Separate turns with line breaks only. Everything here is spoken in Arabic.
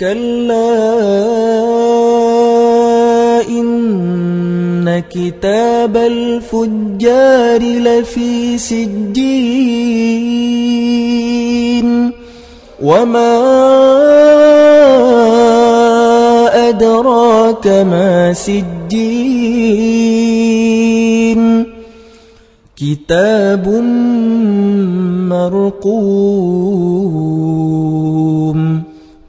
كلا إن كتاب الفجار لفي سجين وما أدراك ما سجين كتاب مرقوم